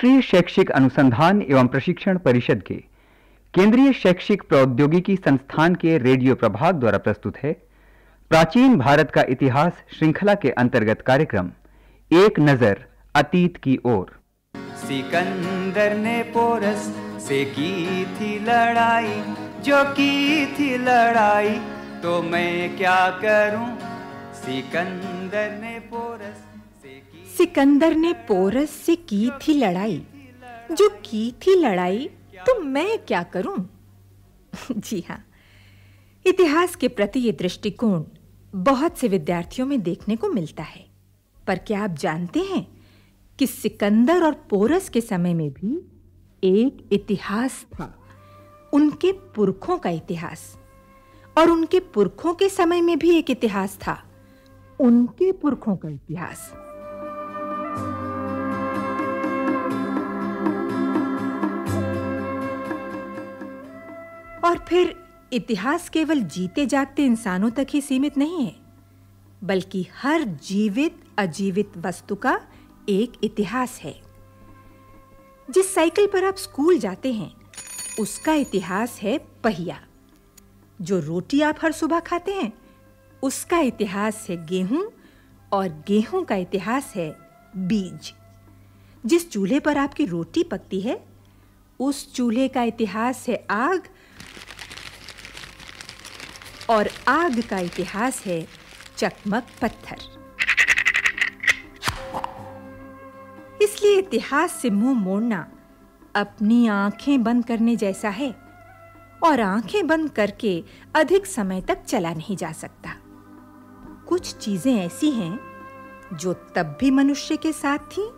राष्ट्रीय शैक्षिक अनुसंधान एवं प्रशिक्षण परिषद के केंद्रीय शैक्षिक प्रौद्योगिकी संस्थान के रेडियो प्रभाग द्वारा प्रस्तुत है। प्राचीन भारत का इतिहास श्रृंखला के अंतर्गत कार्यक्रम, एक नज़र, अतीत की ओर। सिकंदर ने पोरस से की थी लड़ाई, जो की थी लड़ाई तो मैं क्या करूँ? सिकंदर ने पोरस सिकंदर ने पोरस से की थी लड़ाई। जो की थी लड़ाई तो मैं क्या करूँ? जी हाँ। इतिहास के प्रति ये दृष्टिकोण बहुत से विद्यार्थियों में देखने को मिलता है। पर क्या आप जानते हैं कि सिकंदर और पोरस के समय में भी एक इतिहास था? उनके पुरखों का इतिहास। और उनके पुरखों के समय में भी एक इतिहास था। उनके पुरखों का इतिहास। और फिर इतिहास केवल जीते जागते इंसानों तक ही सीमित नहीं है, बल्कि हर जीवित, अजीवित वस्तु का एक इतिहास है। जिस साइकिल पर आप स्कूल जाते हैं, उसका इतिहास है पहिया। जो रोटी आप हर सुबह खाते हैं, उसका इतिहास है गेहूँ और गेहूँ का इतिहास है बीज। जिस चूल्हे पर आपकी रोटी पकती है, उस चूल्हे का इतिहास है आग और आग का इतिहास है चकमक पत्थर। इसलिए इतिहास से मुँह मोड़ना अपनी आँखें बंद करने जैसा है और आँखें बंद करके अधिक समय तक चला नहीं जा सकता। कुछ चीज़ें ऐसी हैं जो तब भी मनुष्य के साथ थी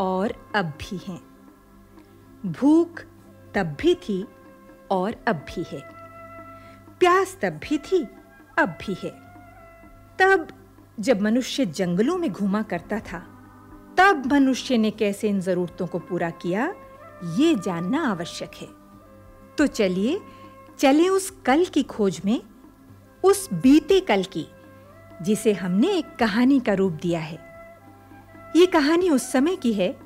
और अब भी हैं। भूख तब भी थी और अब भी है। प्यास तब भी थी, अब भी है। तब जब मनुष्य जंगलों में घूमा करता था, तब मनुष्य ने कैसे इन जरूरतों को पूरा किया, ये जानना आवश्यक है। तो चलिए, चले उस कल की खोज में, उस बीते कल की, जिसे हमने एक कहानी का रूप दिया है। ये कहानी उस समय की है,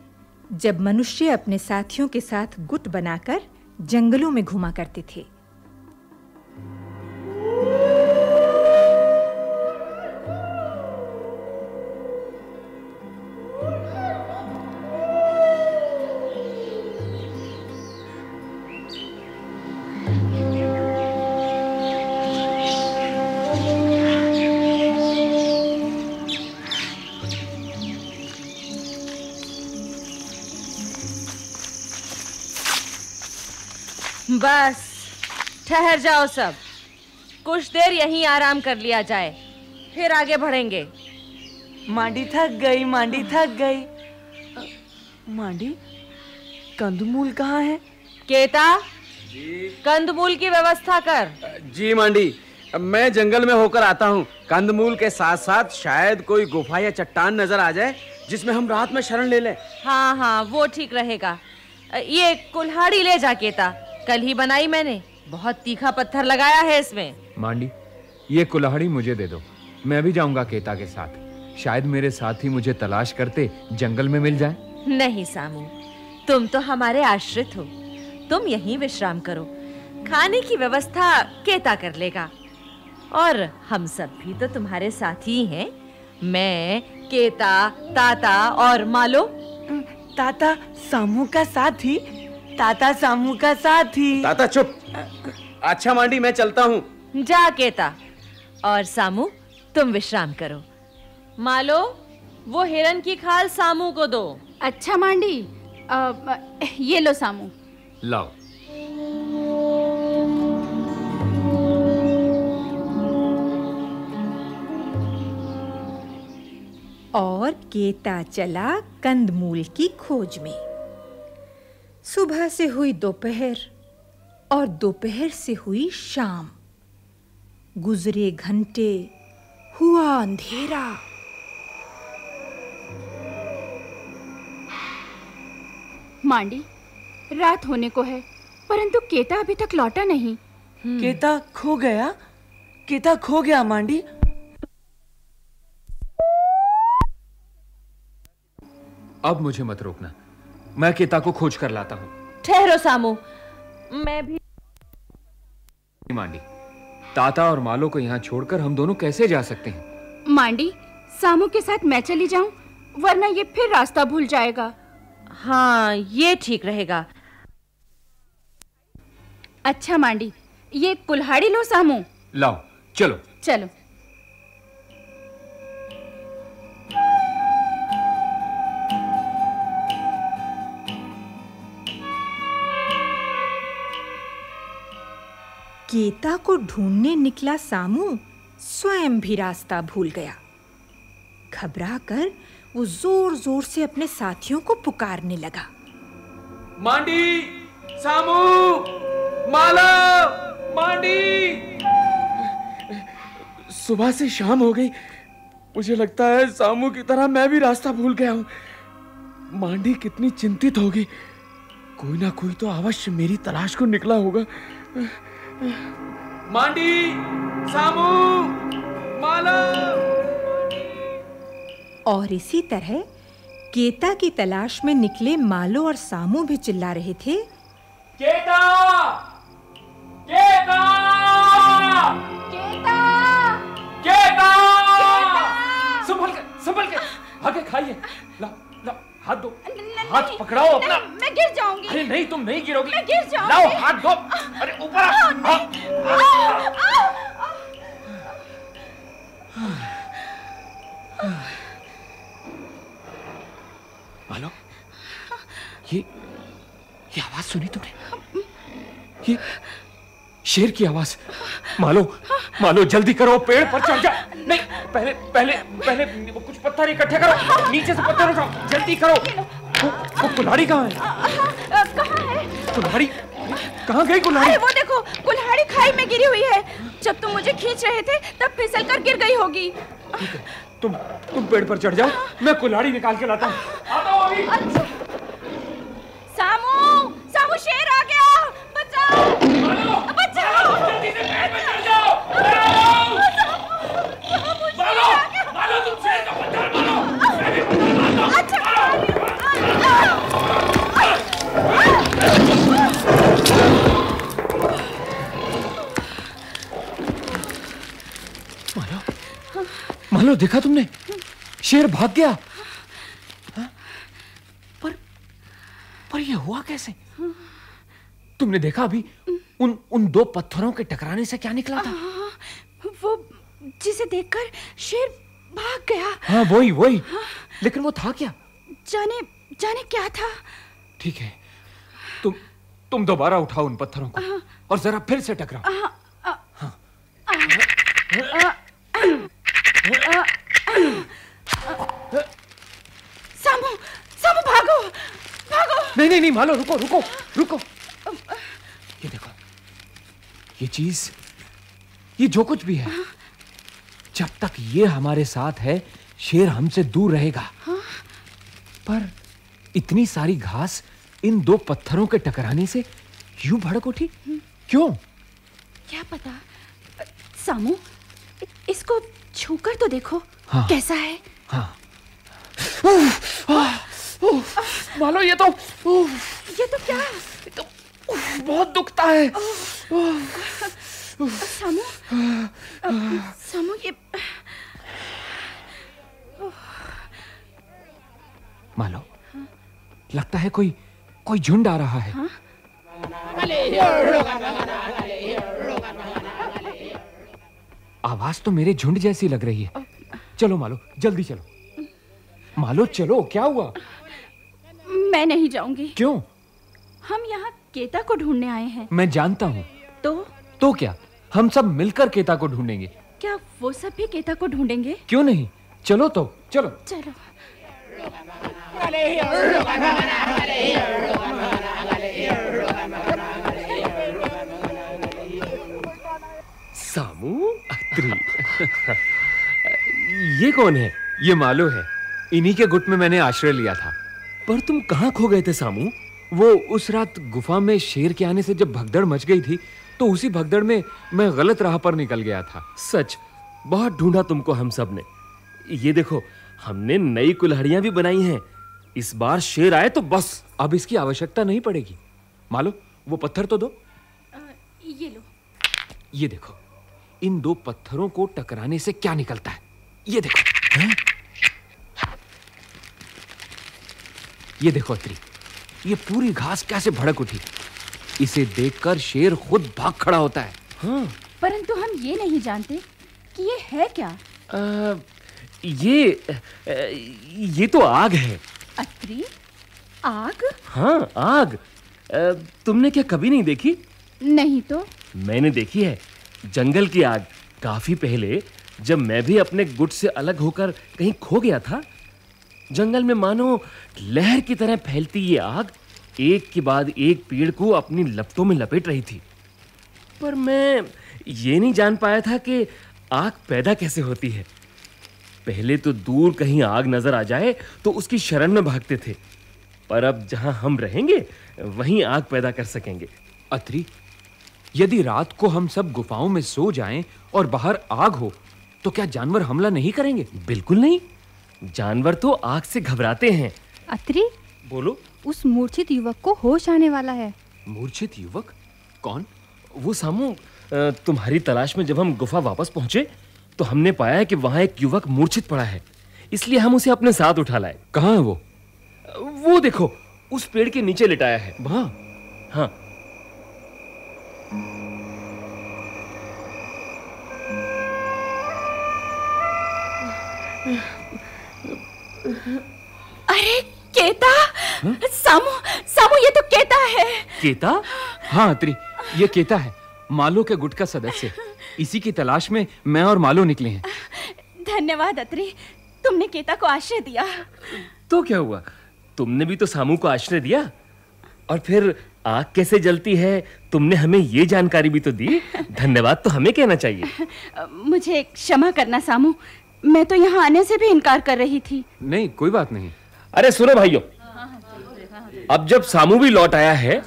जब मनुष्य अपने साथियों के साथ गुट बनाकर जंगलों में घुमा करते थे। ठहर जाओ सब। कुछ देर यहीं आराम कर लिया जाए फिर आगे बढ़ेंगे। मांडी थक गई मांडी थक गई। मांडी कंदमूल कहाँ है? केता कंदमूल की व्यवस्था कर। जी मांडी मैं जंगल में होकर आता हूँ। कंदमूल के साथ साथ शायद कोई गुफा या चट्टान नज़र आ जाए जिसमें हम रात में शरण ले लें। हाँ हाँ वो ठीक रहेगा। ये कुल्हाड़ी ले जा केता। कल ही बनाई मैंने। बहुत तीखा पत्थर लगाया है इसमें। मांडी ये कुल्हाड़ी मुझे दे दो। मैं भी जाऊँगा केता के साथ। शायद मेरे साथी मुझे तलाश करते जंगल में मिल जाए। नहीं सामू। तुम तो हमारे आश्रित हो। तुम यहीं विश्राम करो। खाने की व्यवस्था केता कर लेगा। और हम सब भी तो तुम्हारे साथी हैं। मैं केता ताता और मालो। ताता सामू का साथी ताता सामू का साथी। ताता चुप। अच्छा मांडी मैं चलता हूँ। जा केता। और सामू तुम विश्राम करो। मालो वो हिरन की खाल सामू को दो। अच्छा मांडी। अ, ये लो सामू। लाओ। और केता चला कंदमूल की खोज में। सुबह से हुई दोपहर और दोपहर से हुई शाम। गुजरे घंटे हुआ अंधेरा। मांडी रात होने को है परंतु केता अभी तक लौटा नहीं। केता खो गया? केता खो गया मांडी? अब मुझे मत रोकना। मैं केता को खोज कर लाता हूँ। ठहरो सामू। मैं भी मांडी ताता और मालो को यहाँ छोड़कर हम दोनों कैसे जा सकते हैं? मांडी सामू के साथ मैं चली जाऊँ वरना ये फिर रास्ता भूल जाएगा। हाँ ये ठीक रहेगा। अच्छा मांडी ये कुल्हाड़ी लो सामू। लाओ चलो। चलो। केता को ढूँढने निकला सामू, स्वयं भी रास्ता भूल गया। घबरा कर वो ज़ोर ज़ोर से अपने साथियों को पुकारने लगा। मांडी, सामू, माला, मांडी। सुबह से शाम हो गई। मुझे लगता है सामू की तरह मैं भी रास्ता भूल गया हूँ। मांडी कितनी चिंतित होगी। कोई ना कोई तो अवश्य मेरी तलाश को निकला होगा। मांडी सामू माला। और इसी तरह केता की तलाश में निकले मालो और सामू भी चिल्ला रहे थे। केता! केता! केता! केता! संभल के संभल के। आगे खाइए। ला ला हाथ दो। हाथ पकड़ाओ अपना। मैं गिर जाऊँगी। अरे नहीं तुम नहीं गिरोगी। मैं गिर जाऊँगी। लाओ हाथ दो। अरे ऊपर आओ। मालो ये ये आवाज़ सुनी तुमने? ये शेर की आवाज़। मालो मालो जल्दी करो पेड़ पर चढ़ जा नहीं पहले पहले पहले कुछ पत्थर इकट्ठे करो। नीचे से पत्थर उठाओ। जल्दी करो। वो, कुल्हाड़ी कहाँ है? कहाँ है? कुल्हाड़ी? कहाँ गई कुल्हाड़ी? अरे वो देखो कुल्हाड़ी खाई में गिरी हुई है। जब तुम मुझे खींच रहे थे तब फिसल कर गिर गई होगी। तुम तुम पेड़ पर चढ़ जाओ। मैं कुल्हाड़ी निकाल के लाता हूँ। आता हूँ अभी। अच्छा। सामू सामू शेर आ गया। बचाओ। मालो देखा तुमने? शेर भाग गया। हाँ? पर पर ये हुआ कैसे? तुमने देखा अभी? उन उन दो पत्थरों के टकराने से क्या निकला था? वो जिसे देखकर शेर भाग गया। हाँ वही वही। लेकिन वो था क्या? जाने जाने क्या था? ठीक है। तुम तुम दोबारा उठाओ उन पत्थरों को और जरा फिर से टकराओ। सामू सामू भागो भागो नहीं नहीं नहीं मालो रुको रुको रुको। ये देखो ये चीज़ ये जो कुछ भी है जब तक ये हमारे साथ है शेर हमसे दूर रहेगा। पर इतनी सारी घास इन दो पत्थरों के टकराने से यूँ भड़क उठी? क्यों? क्या पता? सामू इसको छूकर तो देखो हाँ। कैसा है। हाँ। मालो ये तो ये तो क्या? उफ, बहुत दुखता है। सामू सामू ये मालो लगता है कोई कोई झुंड आ रहा है? आवाज़ तो मेरे झुंड जैसी लग रही है। चलो मालो जल्दी चलो। मालो चलो क्या हुआ? मैं नहीं जाऊँगी। क्यों? हम यहाँ केता को ढूँढने आए हैं। मैं जानता हूँ। तो? तो क्या? हम सब मिलकर केता को ढूंढेंगे। क्या वो सब भी केता को ढूंढेंगे? क्यों नहीं? चलो तो चलो। चलो। सामू अत्री। ये कौन है? ये मालो है। इन्हीं के गुट में मैंने आश्रय लिया था। पर तुम कहाँ खो गए थे सामू? वो उस रात गुफा में शेर के आने से जब भगदड़ मच गई थी तो उसी भगदड़ में मैं गलत राह पर निकल गया था। सच बहुत ढूंढा तुमको हम सबने। ये देखो हमने नई कुल्हाड़ियाँ भी बनाई हैं। इस बार शेर आए तो बस। अब इसकी आवश्यकता नहीं पड़ेगी। मालो वो पत्थर तो दो। ये लो। ये देखो इन दो पत्थरों को टकराने से क्या निकलता है? ये देखो। हैं? ये देखो अत्री ये पूरी घास कैसे भड़क उठी? इसे देखकर शेर खुद भाग खड़ा होता है। हाँ। परंतु हम ये नहीं जानते कि ये है क्या। आ, ये आ, ये तो आग है। अत्री आग? हाँ आग। आ, तुमने क्या कभी नहीं देखी? नहीं तो? मैंने देखी है जंगल की आग। काफ़ी पहले जब मैं भी अपने गुट से अलग होकर कहीं खो गया था जंगल में मानो लहर की तरह फैलती ये आग एक के बाद एक पेड़ को अपनी लपटों में लपेट रही थी। पर मैं ये नहीं जान पाया था कि आग पैदा कैसे होती है। पहले तो दूर कहीं आग नज़र आ जाए तो उसकी शरण में भागते थे। पर अब जहाँ हम रहेंगे वहीं आग पैदा कर सकेंगे। अत्री यदि रात को हम सब गुफाओं में सो जाएँ और बाहर आग हो तो क्या जानवर हमला नहीं करेंगे? बिल्कुल नहीं। जानवर तो आग से घबराते हैं। अत्री बोलो। उस मूर्छित युवक को होश आने वाला है। मूर्छित युवक? कौन? वो सामू तुम्हारी तलाश में जब हम गुफा वापस पहुँचे तो हमने पाया कि वहाँ एक युवक मूर्छित पड़ा है। इसलिए हम उसे अपने साथ उठा लाए। कहाँ है वो? वो देखो उस पेड़ के नीचे लिटाया है। वहाँ? हाँ। अरे केता? सामू सामू ये तो केता है। केता? हाँ अत्री ये केता है मालो के गुट का सदस्य। इसी की तलाश में मैं और मालो निकले हैं। धन्यवाद अत्री तुमने केता को आश्रय दिया। तो क्या हुआ? तुमने भी तो सामू को आश्रय दिया? और फिर आग कैसे जलती है? तुमने हमें ये जानकारी भी तो दी। धन्यवाद तो हमें कहना चाहिए। मुझे क्षमा करना सामू। मैं तो यहाँ आने से भी इनकार कर रही थी। नहीं कोई बात नहीं। अरे सुनो भाइयों अब जब सामू भी लौट आया है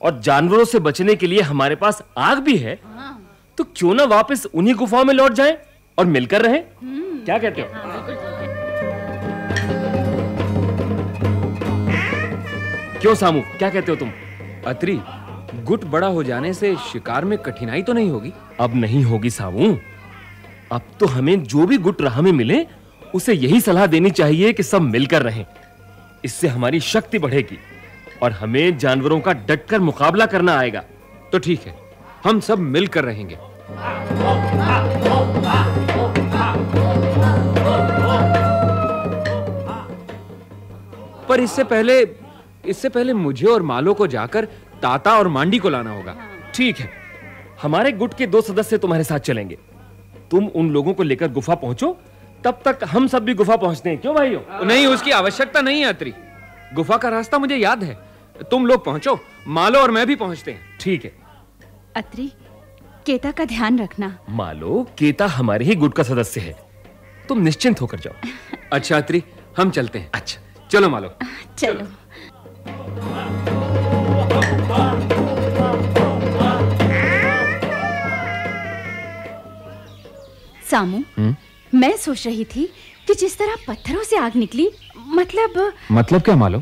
और जानवरों से बचने के लिए हमारे पास आग भी है तो क्यों ना वापस उन्हीं गुफाओं में लौट जाएँ और मिलकर रहें? क्या कहते हो। क्यों सामू क्या कहते हो तुम? अत्री गुट बड़ा हो जाने से शिकार में कठिनाई तो नहीं होगी? अब नहीं होगी सामू। अब तो हमें जो भी गुट राह में मिले उसे यही सलाह देनी चाहिए कि सब मिलकर रहें। इससे हमारी शक्ति बढ़ेगी और हमें जानवरों का डटकर मुकाबला करना आएगा। तो ठीक है हम सब मिलकर रहेंगे। पर इससे पहले इससे पहले मुझे और मालो को जाकर ताता और मांडी को लाना होगा। ठीक है हमारे गुट के दो सदस्य तुम्हारे साथ चलेंगे। तुम उन लोगों को लेकर गुफा पहुंचो तब तक हम सब भी गुफा पहुँचते हैं। क्यों भाइयों? नहीं उसकी आवश्यकता नहीं है अत्री गुफा का रास्ता मुझे याद है। तुम लोग पहुंचो मालो और मैं भी पहुँचते हैं। ठीक है। अत्री केता का ध्यान रखना। मालो केता हमारे ही गुट का सदस्य है। तुम निश्चिंत होकर जाओ। अच्छा अत्री हम चलते हैं। अच्छा चलो मालो। चलो। सामू मैं सोच रही थी कि जिस तरह पत्थरों से आग निकली मतलब मतलब क्या मालो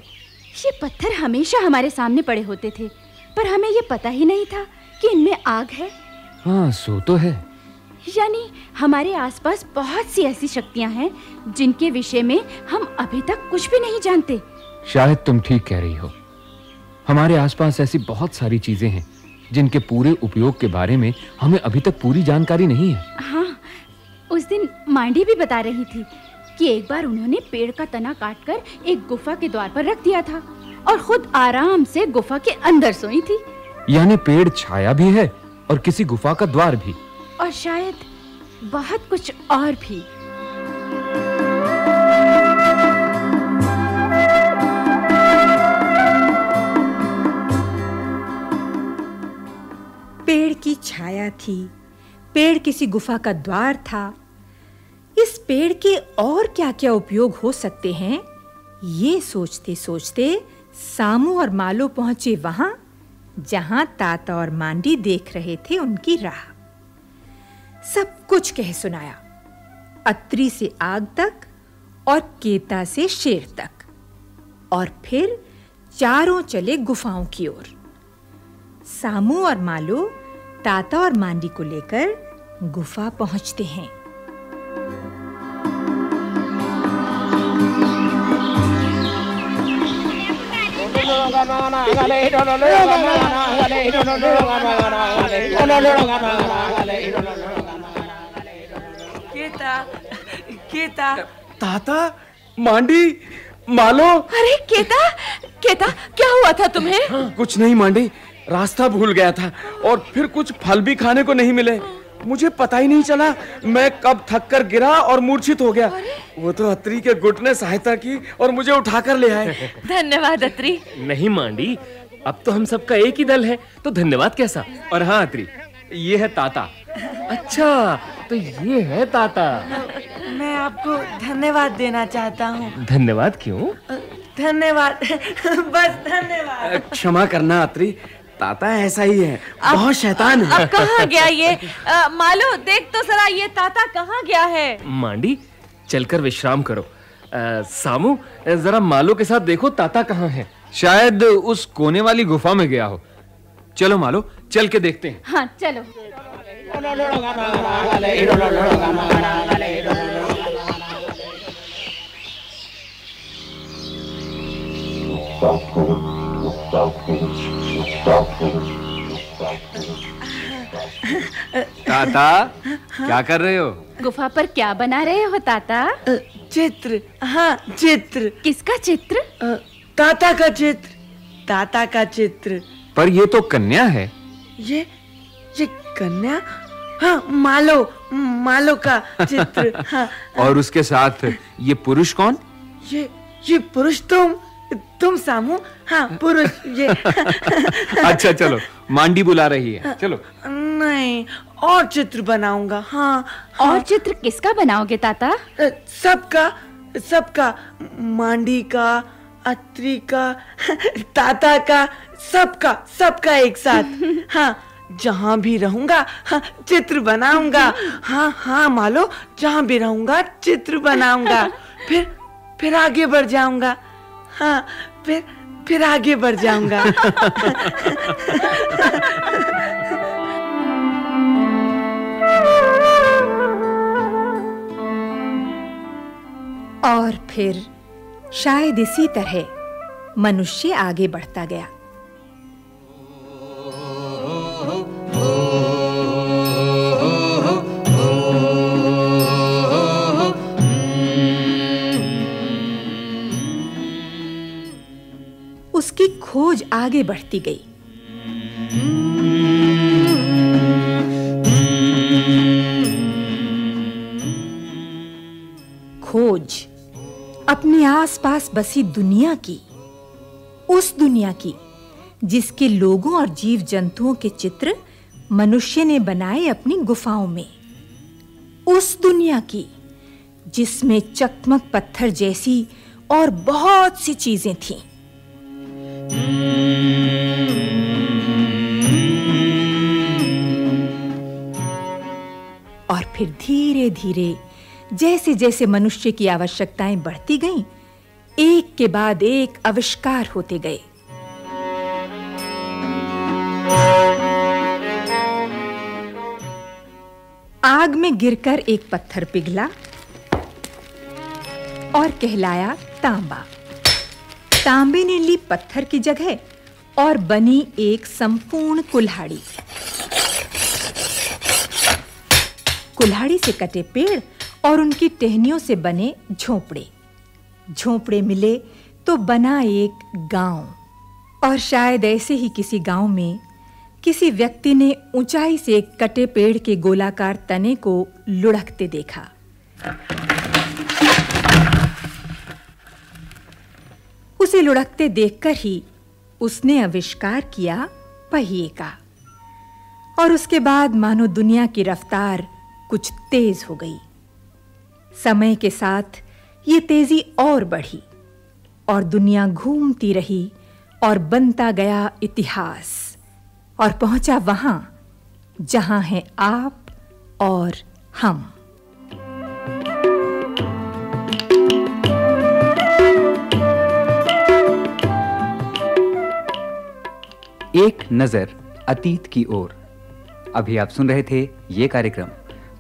ये पत्थर हमेशा हमारे सामने पड़े होते थे पर हमें ये पता ही नहीं था कि इनमें आग है। हाँ सो तो है। यानी हमारे आसपास बहुत सी ऐसी शक्तियाँ हैं जिनके विषय में हम अभी तक कुछ भी नहीं जानते। शायद तुम ठीक कह रही हो। हमारे आसपास ऐसी बहुत सारी चीज़ें हैं जिनके पूरे उपयोग के बारे में हमें अभी तक पूरी जानकारी नहीं है। हाँ उस दिन मांडी भी बता रही थी कि एक बार उन्होंने पेड़ का तना काटकर एक गुफा के द्वार पर रख दिया था और खुद आराम से गुफा के अंदर सोई थी। यानी पेड़ छाया भी है और किसी गुफा का द्वार भी। और शायद बहुत कुछ और भी। पेड़ की छाया थी पेड़ किसी गुफा का द्वार था। इस पेड़ के और क्या-क्या उपयोग हो सकते हैं? ये सोचते सोचते सामू और मालो पहुँचे वहाँ, जहाँ ताता और मांडी देख रहे थे उनकी राह। सब कुछ कह सुनाया। अत्री से आग तक और केता से शेर तक। और फिर चारों चले गुफाओं की ओर। सामू और मालू, ताता और मांडी को लेकर गुफा पहुँचते हैं। केता केता। ताता मांडी मालो। अरे केता केता क्या हुआ था तुम्हें? कुछ नहीं मांडी। रास्ता भूल गया था और फिर कुछ फल भी खाने को नहीं मिले। मुझे पता ही नहीं चला मैं कब थक कर गिरा और मूर्छित हो गया। वो तो अत्री के गुट ने सहायता की और मुझे उठाकर ले आए। धन्यवाद अत्री। नहीं मांडी अब तो हम सबका एक ही दल है तो धन्यवाद कैसा? और हाँ अत्री ये है ताता। अच्छा तो ये है ताता। मैं आपको धन्यवाद देना चाहता हूँ। धन्यवाद क्यों? धन्यवाद बस धन्यवाद। क्षमा करना अत्री। ताता ऐसा ही है। अब, बहुत शैतान है। अब कहाँ गया ये? मालो देख तो जरा ये ताता कहाँ गया है? मांडी चलकर विश्राम करो। आ, सामू जरा मालो के साथ देखो ताता कहाँ है। शायद उस कोने वाली गुफा में गया हो। चलो मालो चल के देखते हैं। हाँ चलो। ताता क्या कर रहे हो? गुफा पर क्या बना रहे हो ताता? चित्र। हाँ चित्र। किसका चित्र? ताता का चित्र। ताता का चित्र। पर ये तो कन्या है। ये ये कन्या? हाँ मालो मालो का चित्र। हाँ। और उसके साथ ये पुरुष कौन? ये ये पुरुष तुम। तुम सामू? हाँ पुरुष ये। अच्छा चलो मांडी बुला रही है। चलो। नहीं और चित्र बनाऊँगा हाँ। और चित्र किसका बनाओगे ताता? सबका सबका मांडी का अत्री का ताता का सबका सबका एक साथ। हाँ जहाँ भी रहूँगा हाँ, चित्र बनाऊँगा। हाँ हाँ मालो जहाँ भी रहूँगा चित्र बनाऊँगा। फिर फिर आगे बढ़ जाऊँगा। हाँ फिर फिर आगे बढ़ जाऊँगा। और फिर शायद इसी तरह मनुष्य आगे बढ़ता गया। खोज आगे बढ़ती गई। खोज अपने आसपास बसी दुनिया की, उस दुनिया की, जिसके लोगों और जीव जंतुओं के चित्र मनुष्य ने बनाए अपनी गुफाओं में। उस दुनिया की, जिसमें चकमक पत्थर जैसी और बहुत सी चीज़ें थीं। और फिर धीरे-धीरे जैसे-जैसे मनुष्य की आवश्यकताएँ बढ़ती गईं, एक के बाद एक आविष्कार होते गए। आग में गिरकर एक पत्थर पिघला और कहलाया तांबा। तांबे ने ली पत्थर की जगह और बनी एक संपूर्ण कुल्हाड़ी। कुल्हाड़ी से कटे पेड़ और उनकी टहनियों से बने झोपड़े। झोपड़े मिले तो बना एक गाँव। और शायद ऐसे ही किसी गाँव में किसी व्यक्ति ने ऊंचाई से कटे पेड़ के गोलाकार तने को लुढ़कते देखा। उसे लुढ़कते देखकर ही उसने आविष्कार किया पहिए का। और उसके बाद मानो दुनिया की रफ्तार कुछ तेज हो गई। समय के साथ ये तेज़ी और बढ़ी और दुनिया घूमती रही और बनता गया इतिहास और पहुँचा वहाँ जहाँ हैं आप और हम। एक नज़र अतीत की ओर। अभी आप सुन रहे थे ये कार्यक्रम।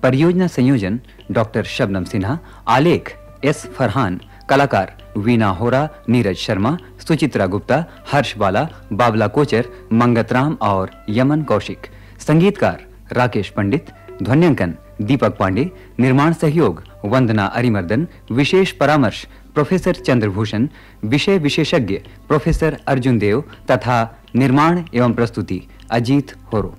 परियोजना संयोजन, डॉक्टर शबनम सिन्हा, आलेख एस फरहान, कलाकार वीना होरा, नीरज शर्मा, सुचित्रा गुप्ता, हर्ष बाला, बाबला कोचर, मंगत राम और यमन कौशिक। संगीतकार राकेश पंडित, ध्वन्यांकन दीपक पांडे, निर्माण सहयोग वंदना अरिमर्दन, विशेष परामर्श प्रोफेसर चंद्रभूषण, विषय विशे विशेषज्ञ प्रोफेसर अर्जुन देव तथा निर्माण एवं प्रस्तुति अजीत होरो।